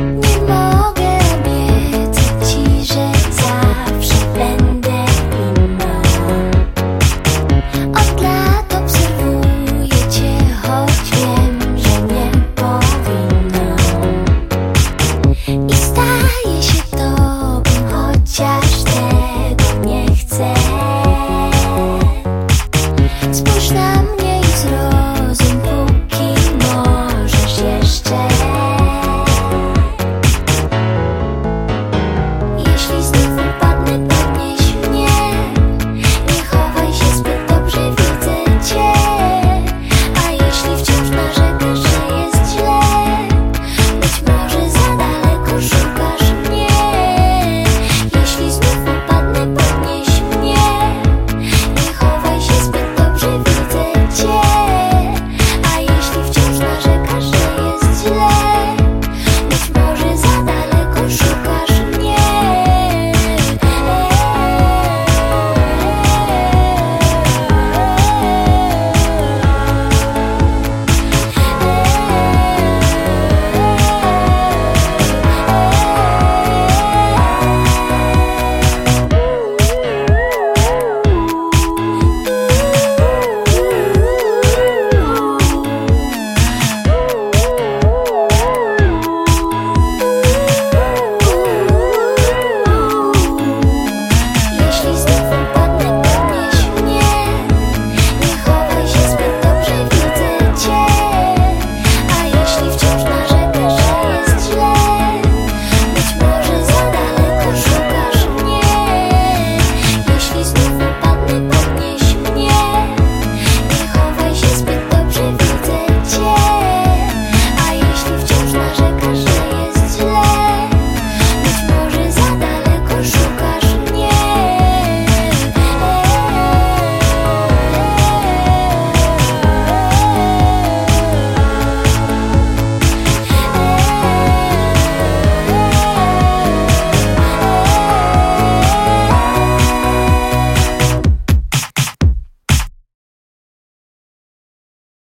Ooh.